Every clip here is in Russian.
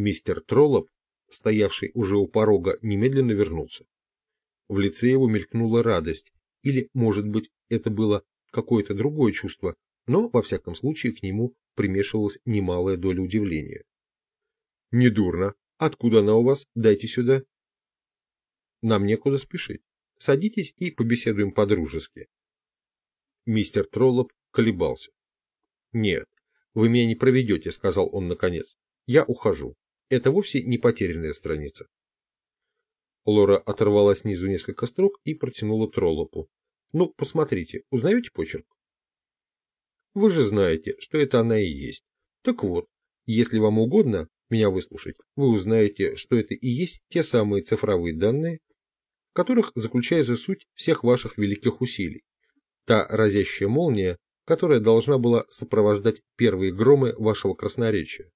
Мистер Троллоп, стоявший уже у порога, немедленно вернулся. В лице его мелькнула радость, или, может быть, это было какое-то другое чувство, но, во всяком случае, к нему примешивалась немалая доля удивления. «Недурно. Откуда она у вас? Дайте сюда». «Нам некуда спешить. Садитесь и побеседуем по-дружески». Мистер Троллоп колебался. «Нет, вы меня не проведете», — сказал он наконец. «Я ухожу. Это вовсе не потерянная страница». Лора оторвала снизу несколько строк и протянула Троллопу. «Ну, посмотрите, узнаете почерк?» «Вы же знаете, что это она и есть. Так вот, если вам угодно меня выслушать, вы узнаете, что это и есть те самые цифровые данные, в которых заключается суть всех ваших великих усилий. Та разящая молния, которая должна была сопровождать первые громы вашего красноречия.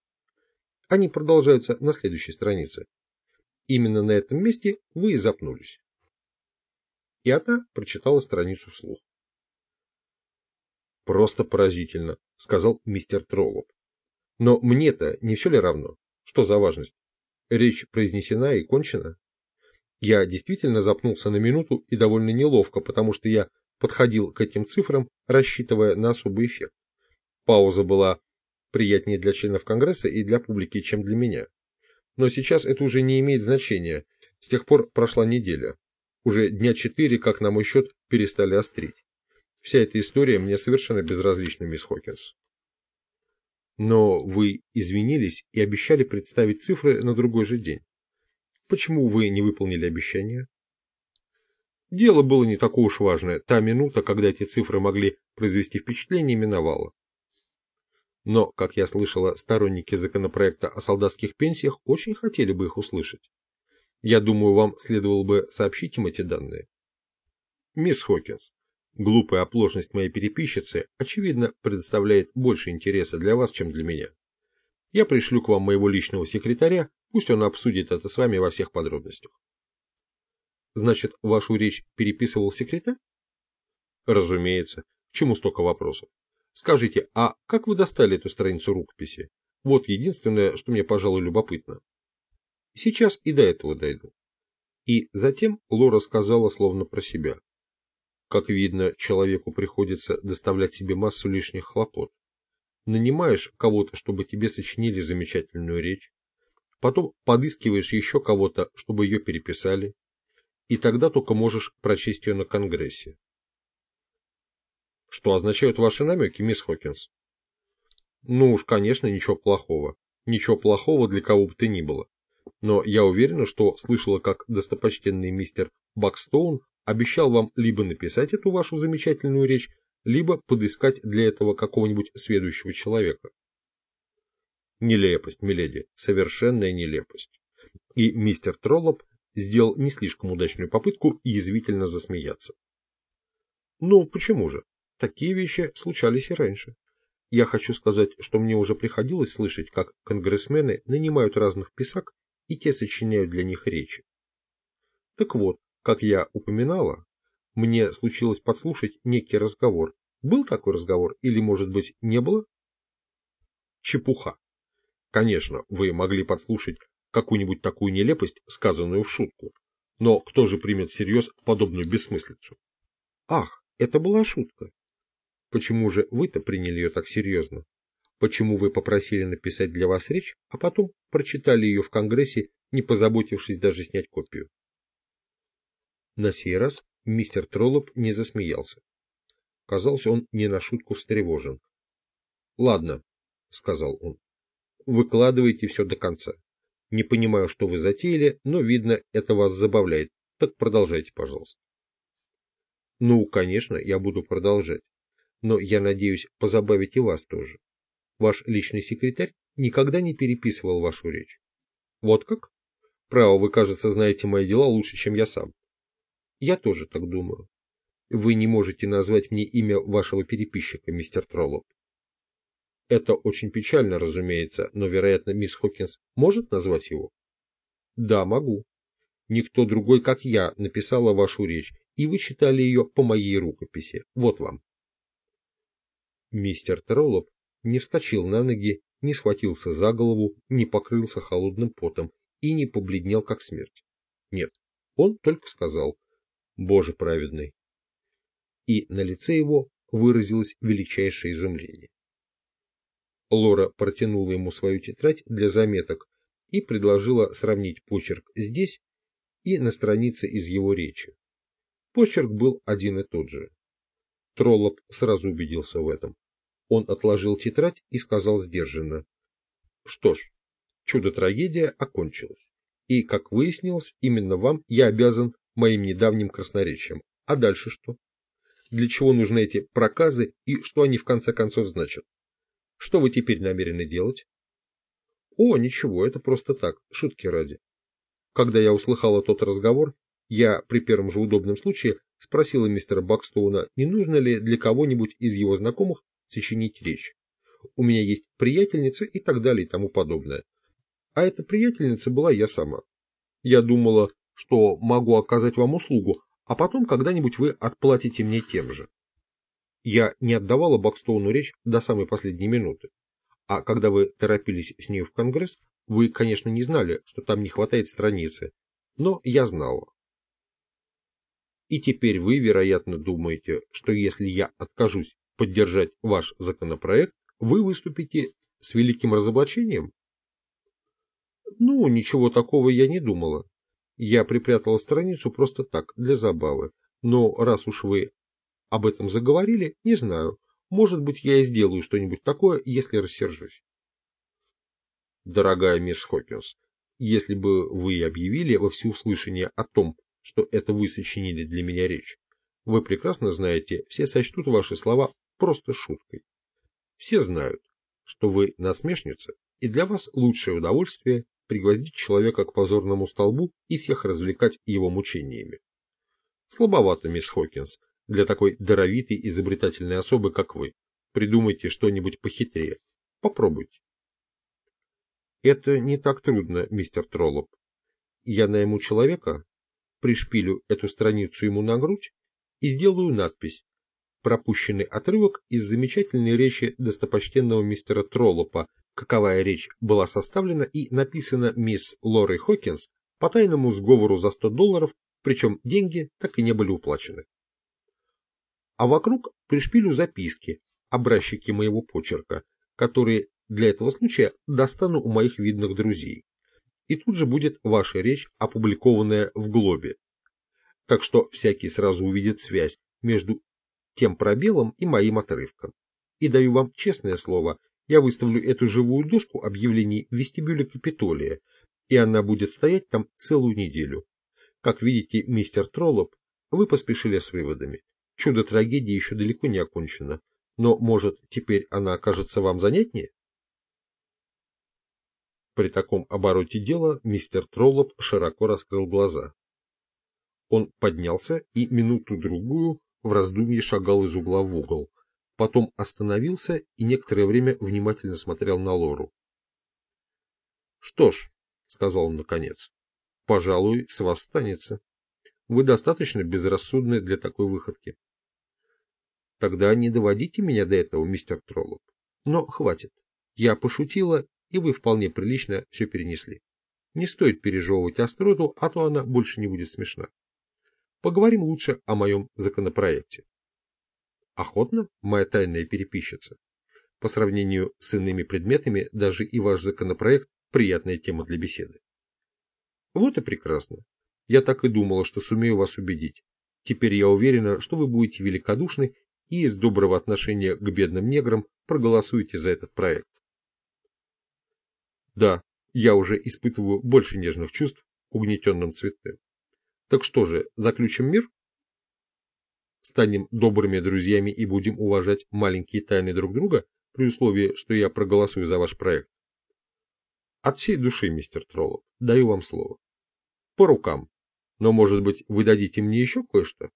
Они продолжаются на следующей странице. Именно на этом месте вы и запнулись. И она прочитала страницу вслух. «Просто поразительно», — сказал мистер Троллоп. «Но мне-то не все ли равно? Что за важность? Речь произнесена и кончена?» Я действительно запнулся на минуту и довольно неловко, потому что я подходил к этим цифрам, рассчитывая на особый эффект. Пауза была приятнее для членов Конгресса и для публики, чем для меня. Но сейчас это уже не имеет значения. С тех пор прошла неделя. Уже дня четыре, как на мой счет, перестали острить. Вся эта история мне совершенно безразлична, мисс Хокинс. Но вы извинились и обещали представить цифры на другой же день. Почему вы не выполнили обещание? Дело было не такое уж важное. Та минута, когда эти цифры могли произвести впечатление, миновала. Но, как я слышала, сторонники законопроекта о солдатских пенсиях очень хотели бы их услышать. Я думаю, вам следовало бы сообщить им эти данные. Мисс Хокинс, глупая оплошность моей переписчицы, очевидно, предоставляет больше интереса для вас, чем для меня. Я пришлю к вам моего личного секретаря, пусть он обсудит это с вами во всех подробностях. Значит, вашу речь переписывал секретарь? Разумеется. К чему столько вопросов? Скажите, а как вы достали эту страницу рукописи? Вот единственное, что мне, пожалуй, любопытно. Сейчас и до этого дойду. И затем Лора сказала словно про себя. Как видно, человеку приходится доставлять себе массу лишних хлопот. Нанимаешь кого-то, чтобы тебе сочинили замечательную речь, потом подыскиваешь еще кого-то, чтобы ее переписали, и тогда только можешь прочесть ее на Конгрессе. Что означают ваши намеки, мисс Хокинс? Ну уж, конечно, ничего плохого. Ничего плохого для кого бы то ни было. Но я уверена, что слышала, как достопочтенный мистер Бакстоун обещал вам либо написать эту вашу замечательную речь, либо подыскать для этого какого-нибудь следующего человека. Нелепость, миледи, совершенная нелепость. И мистер Троллоп сделал не слишком удачную попытку язвительно засмеяться. Ну, почему же? Такие вещи случались и раньше. Я хочу сказать, что мне уже приходилось слышать, как конгрессмены нанимают разных писак, и те сочиняют для них речи. Так вот, как я упоминала, мне случилось подслушать некий разговор. Был такой разговор или, может быть, не было? Чепуха. Конечно, вы могли подслушать какую-нибудь такую нелепость, сказанную в шутку. Но кто же примет всерьез подобную бессмыслицу? Ах, это была шутка. Почему же вы-то приняли ее так серьезно? Почему вы попросили написать для вас речь, а потом прочитали ее в Конгрессе, не позаботившись даже снять копию? На сей раз мистер Троллоп не засмеялся. Казалось, он не на шутку встревожен. «Ладно», — сказал он, — «выкладывайте все до конца. Не понимаю, что вы затеяли, но, видно, это вас забавляет. Так продолжайте, пожалуйста. Ну, конечно, я буду продолжать. Но я надеюсь позабавить и вас тоже. Ваш личный секретарь никогда не переписывал вашу речь. Вот как? Право, вы, кажется, знаете мои дела лучше, чем я сам. Я тоже так думаю. Вы не можете назвать мне имя вашего переписчика, мистер Троллоп. Это очень печально, разумеется, но, вероятно, мисс Хокинс может назвать его? Да, могу. Никто другой, как я, написала вашу речь, и вы читали ее по моей рукописи. Вот вам. Мистер Троллоп не вскочил на ноги не схватился за голову, не покрылся холодным потом и не побледнел, как смерть. Нет, он только сказал «Боже праведный». И на лице его выразилось величайшее изумление. Лора протянула ему свою тетрадь для заметок и предложила сравнить почерк здесь и на странице из его речи. Почерк был один и тот же. Троллоп сразу убедился в этом. Он отложил тетрадь и сказал сдержанно. Что ж, чудо-трагедия окончилась. И, как выяснилось, именно вам я обязан моим недавним красноречием. А дальше что? Для чего нужны эти проказы и что они в конце концов значат? Что вы теперь намерены делать? О, ничего, это просто так, шутки ради. Когда я услыхала тот разговор, я при первом же удобном случае спросила мистера Бакстоуна, не нужно ли для кого-нибудь из его знакомых сочинить речь. У меня есть приятельница и так далее и тому подобное. А эта приятельница была я сама. Я думала, что могу оказать вам услугу, а потом когда-нибудь вы отплатите мне тем же. Я не отдавала Бакстоуну речь до самой последней минуты. А когда вы торопились с ней в Конгресс, вы, конечно, не знали, что там не хватает страницы, но я знала. И теперь вы, вероятно, думаете, что если я откажусь поддержать ваш законопроект, вы выступите с великим разоблачением? Ну, ничего такого я не думала. Я припрятала страницу просто так, для забавы. Но раз уж вы об этом заговорили, не знаю. Может быть, я и сделаю что-нибудь такое, если рассержусь. Дорогая мисс Хокинс, если бы вы объявили во всеуслышание о том, что это вы сочинили для меня речь. Вы прекрасно знаете, все сочтут ваши слова просто шуткой. Все знают, что вы насмешница, и для вас лучшее удовольствие пригвоздить человека к позорному столбу и всех развлекать его мучениями. Слабовато, мисс Хокинс, для такой даровитой изобретательной особы, как вы. Придумайте что-нибудь похитрее. Попробуйте. Это не так трудно, мистер Троллоп. Я найму человека, пришпилю эту страницу ему на грудь и сделаю надпись «Пропущенный отрывок из замечательной речи достопочтенного мистера Троллопа, каковая речь была составлена и написана мисс Лорой Хокинс по тайному сговору за 100 долларов, причем деньги так и не были уплачены. А вокруг пришпилю записки, образчики моего почерка, которые для этого случая достану у моих видных друзей и тут же будет ваша речь, опубликованная в Глобе. Так что всякий сразу увидит связь между тем пробелом и моим отрывком. И даю вам честное слово, я выставлю эту живую доску объявлений в вестибюле Капитолия, и она будет стоять там целую неделю. Как видите, мистер Троллоп, вы поспешили с выводами. Чудо трагедии еще далеко не окончено, но, может, теперь она окажется вам занятнее? При таком обороте дела мистер Троллоп широко раскрыл глаза. Он поднялся и минуту-другую в раздумье шагал из угла в угол, потом остановился и некоторое время внимательно смотрел на Лору. «Что ж», — сказал он наконец, — «пожалуй, с вас станется. Вы достаточно безрассудны для такой выходки». «Тогда не доводите меня до этого, мистер Троллоп. Но хватит. Я пошутила и вы вполне прилично все перенесли. Не стоит пережевывать остроту, а то она больше не будет смешна. Поговорим лучше о моем законопроекте. Охотно, моя тайная переписчица. По сравнению с иными предметами, даже и ваш законопроект – приятная тема для беседы. Вот и прекрасно. Я так и думала, что сумею вас убедить. Теперь я уверена, что вы будете великодушны и из доброго отношения к бедным неграм проголосуете за этот проект. Да, я уже испытываю больше нежных чувств к угнетенным цветам. Так что же, заключим мир? Станем добрыми друзьями и будем уважать маленькие тайны друг друга, при условии, что я проголосую за ваш проект. От всей души, мистер Троллоп, даю вам слово. По рукам. Но, может быть, вы дадите мне еще кое-что?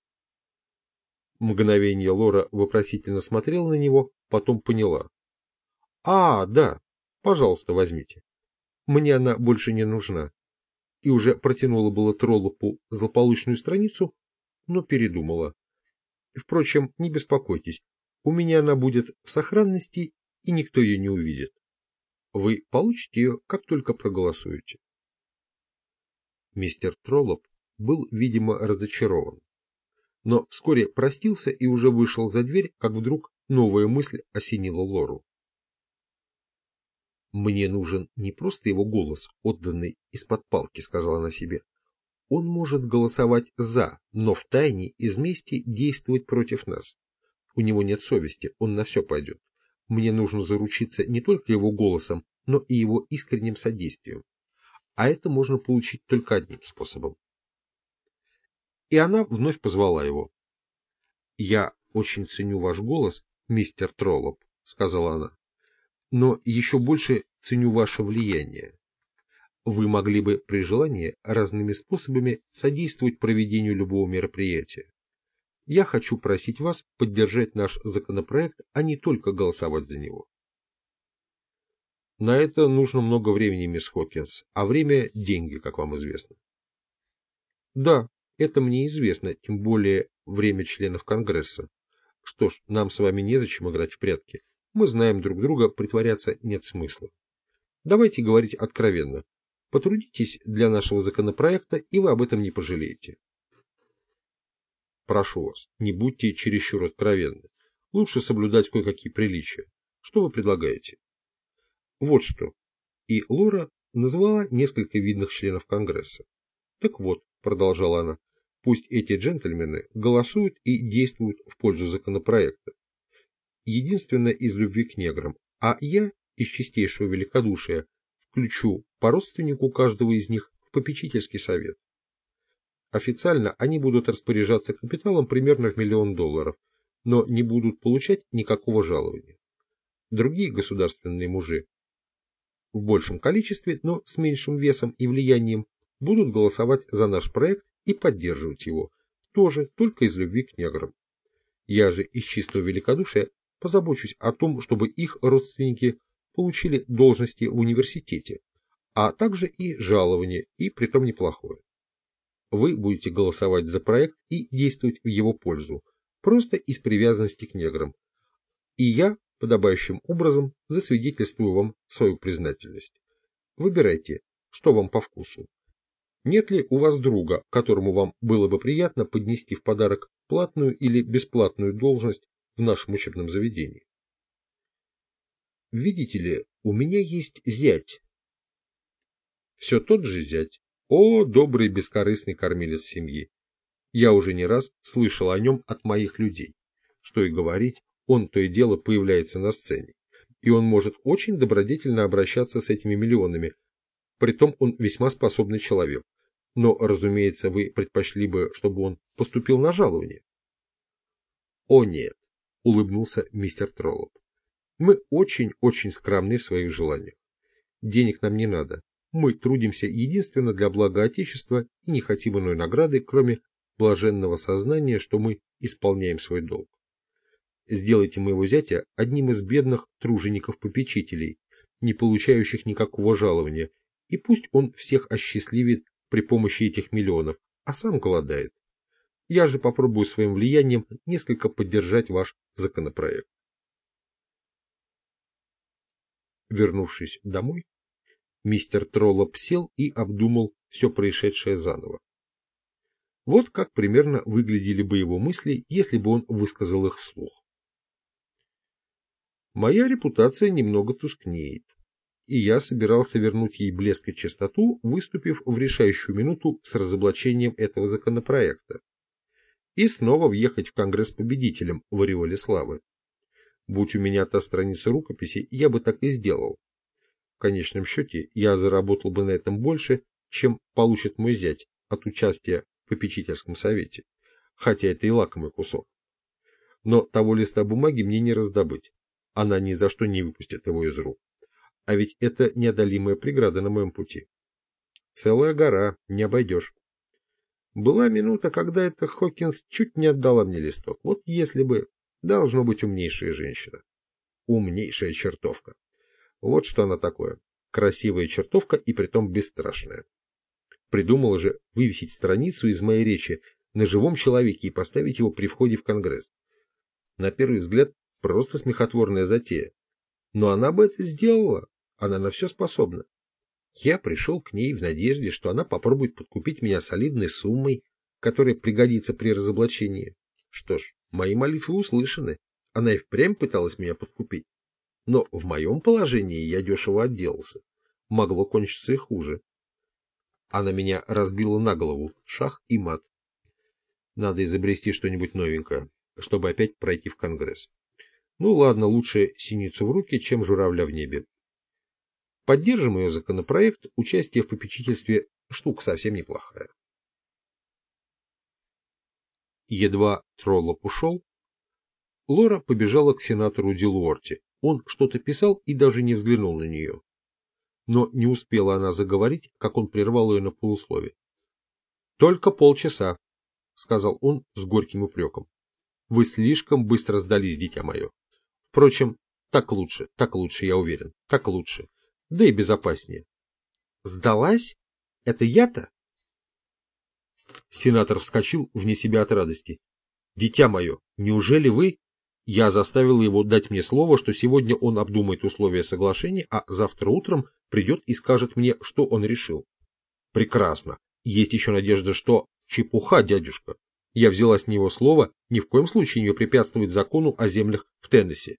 Мгновение Лора вопросительно смотрела на него, потом поняла. А, да, пожалуйста, возьмите. Мне она больше не нужна. И уже протянула было Троллопу злополучную страницу, но передумала. Впрочем, не беспокойтесь, у меня она будет в сохранности, и никто ее не увидит. Вы получите ее, как только проголосуете. Мистер Троллоп был, видимо, разочарован. Но вскоре простился и уже вышел за дверь, как вдруг новая мысль осенила Лору. «Мне нужен не просто его голос, отданный из-под палки», — сказала она себе. «Он может голосовать «за», но в тайне из мести действовать против нас. У него нет совести, он на все пойдет. Мне нужно заручиться не только его голосом, но и его искренним содействием. А это можно получить только одним способом. И она вновь позвала его. «Я очень ценю ваш голос, мистер Троллоп», — сказала она но еще больше ценю ваше влияние. Вы могли бы при желании разными способами содействовать проведению любого мероприятия. Я хочу просить вас поддержать наш законопроект, а не только голосовать за него. На это нужно много времени, мисс Хокинс, а время – деньги, как вам известно. Да, это мне известно, тем более время членов Конгресса. Что ж, нам с вами незачем играть в прятки. Мы знаем друг друга, притворяться нет смысла. Давайте говорить откровенно. Потрудитесь для нашего законопроекта, и вы об этом не пожалеете. Прошу вас, не будьте чересчур откровенны. Лучше соблюдать кое-какие приличия. Что вы предлагаете? Вот что. И Лора назвала несколько видных членов Конгресса. Так вот, продолжала она, пусть эти джентльмены голосуют и действуют в пользу законопроекта единственно из любви к неграм, а я из чистейшего великодушия включу по родственнику каждого из них в попечительский совет. Официально они будут распоряжаться капиталом примерно в миллион долларов, но не будут получать никакого жалования. Другие государственные мужи в большем количестве, но с меньшим весом и влиянием будут голосовать за наш проект и поддерживать его, тоже только из любви к неграм. Я же из чистого великодушия позабочусь о том, чтобы их родственники получили должности в университете, а также и жалование, и притом неплохое. Вы будете голосовать за проект и действовать в его пользу, просто из привязанности к неграм. И я, подобающим образом, засвидетельствую вам свою признательность. Выбирайте, что вам по вкусу. Нет ли у вас друга, которому вам было бы приятно поднести в подарок платную или бесплатную должность в нашем учебном заведении. Видите ли, у меня есть зять. Все тот же зять. О, добрый бескорыстный кормилец семьи. Я уже не раз слышал о нем от моих людей. Что и говорить, он то и дело появляется на сцене. И он может очень добродетельно обращаться с этими миллионами. Притом он весьма способный человек. Но, разумеется, вы предпочли бы, чтобы он поступил на жалование. О нет, улыбнулся мистер Троллоп. Мы очень-очень скромны в своих желаниях. Денег нам не надо. Мы трудимся единственно для блага Отечества и не хотим иной награды, кроме блаженного сознания, что мы исполняем свой долг. Сделайте моего зятя одним из бедных тружеников-попечителей, не получающих никакого жалования, и пусть он всех осчастливит при помощи этих миллионов, а сам голодает. Я же попробую своим влиянием несколько поддержать ваш законопроект. Вернувшись домой, мистер Троллоп сел и обдумал все происшедшее заново. Вот как примерно выглядели бы его мысли, если бы он высказал их вслух. Моя репутация немного тускнеет, и я собирался вернуть ей блеск и чистоту, выступив в решающую минуту с разоблачением этого законопроекта и снова въехать в Конгресс победителем в ореоле славы. Будь у меня та страница рукописи, я бы так и сделал. В конечном счете, я заработал бы на этом больше, чем получит мой зять от участия в попечительском совете, хотя это и лакомый кусок. Но того листа бумаги мне не раздобыть, она ни за что не выпустит его из рук. А ведь это неодолимая преграда на моем пути. Целая гора, не обойдешь. Была минута, когда эта Хокинс чуть не отдала мне листок. Вот если бы... Должно быть умнейшая женщина. Умнейшая чертовка. Вот что она такое. Красивая чертовка и притом бесстрашная. Придумала же вывесить страницу из моей речи на живом человеке и поставить его при входе в Конгресс. На первый взгляд, просто смехотворная затея. Но она бы это сделала. Она на все способна. Я пришел к ней в надежде, что она попробует подкупить меня солидной суммой, которая пригодится при разоблачении. Что ж, мои молитвы услышаны. Она и впрямь пыталась меня подкупить. Но в моем положении я дешево отделался. Могло кончиться и хуже. Она меня разбила на голову, шах и мат. Надо изобрести что-нибудь новенькое, чтобы опять пройти в Конгресс. Ну ладно, лучше синицу в руки, чем журавля в небе. Поддержим ее законопроект, участие в попечительстве штука совсем неплохая. Едва Троллоп ушел, Лора побежала к сенатору Дилуорти. Он что-то писал и даже не взглянул на нее. Но не успела она заговорить, как он прервал ее на полуслове. «Только полчаса», — сказал он с горьким упреком. «Вы слишком быстро сдались, дитя мое. Впрочем, так лучше, так лучше, я уверен, так лучше. Да и безопаснее». «Сдалась? Это я-то?» Сенатор вскочил вне себя от радости. «Дитя мое, неужели вы...» Я заставил его дать мне слово, что сегодня он обдумает условия соглашения, а завтра утром придет и скажет мне, что он решил. Прекрасно. Есть еще надежда, что... Чепуха, дядюшка. Я взяла с него слово ни в коем случае не препятствовать закону о землях в Теннессе.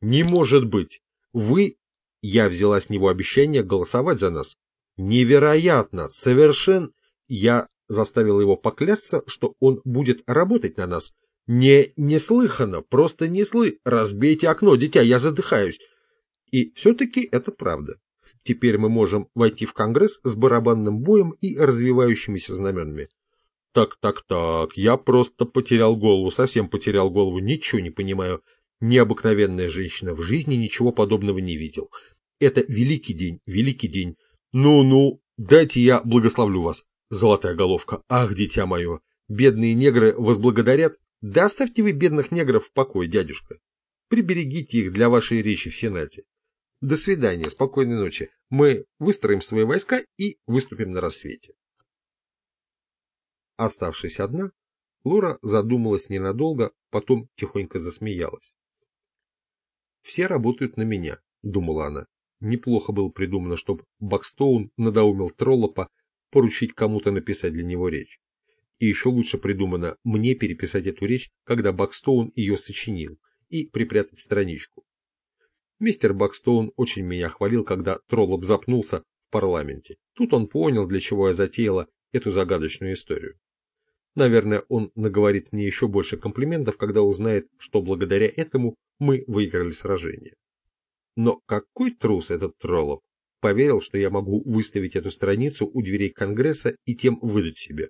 Не может быть. Вы... Я взяла с него обещание голосовать за нас. Невероятно, совершенно... Я заставил его поклясться, что он будет работать на нас, не неслыханно, просто не слы. Разбейте окно, дитя, я задыхаюсь. И все-таки это правда. Теперь мы можем войти в Конгресс с барабанным боем и развивающимися знаменами. Так, так, так, я просто потерял голову, совсем потерял голову, ничего не понимаю. Необыкновенная женщина, в жизни ничего подобного не видел. Это великий день, великий день. Ну-ну, дайте я благословлю вас, золотая головка. Ах, дитя мое, бедные негры возблагодарят, да оставьте вы бедных негров в покое, дядюшка. Приберегите их для вашей речи в Сенате. До свидания, спокойной ночи. Мы выстроим свои войска и выступим на рассвете. Оставшись одна, Лора задумалась ненадолго, потом тихонько засмеялась. «Все работают на меня», — думала она. Неплохо было придумано, чтобы Бакстоун надоумил Троллопа поручить кому-то написать для него речь. И еще лучше придумано мне переписать эту речь, когда Бакстоун ее сочинил, и припрятать страничку. Мистер Бакстоун очень меня хвалил, когда Троллоп запнулся в парламенте. Тут он понял, для чего я затеяла эту загадочную историю. Наверное, он наговорит мне еще больше комплиментов, когда узнает, что благодаря этому мы выиграли сражение. Но какой трус этот Троллоп! Поверил, что я могу выставить эту страницу у дверей Конгресса и тем выдать себя.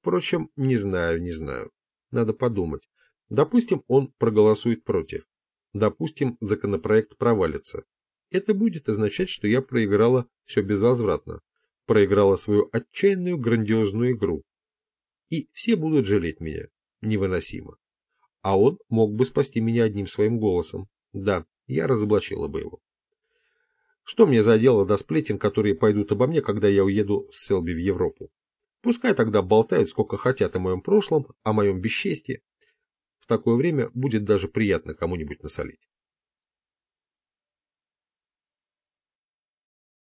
Впрочем, не знаю, не знаю. Надо подумать. Допустим, он проголосует против. Допустим, законопроект провалится. Это будет означать, что я проиграла все безвозвратно. Проиграла свою отчаянную грандиозную игру. И все будут жалеть меня. Невыносимо. А он мог бы спасти меня одним своим голосом. Да, я разоблачила бы его. Что мне за дело до сплетен, которые пойдут обо мне, когда я уеду с Селби в Европу? Пускай тогда болтают сколько хотят о моем прошлом, о моем бесчестии. В такое время будет даже приятно кому-нибудь насолить.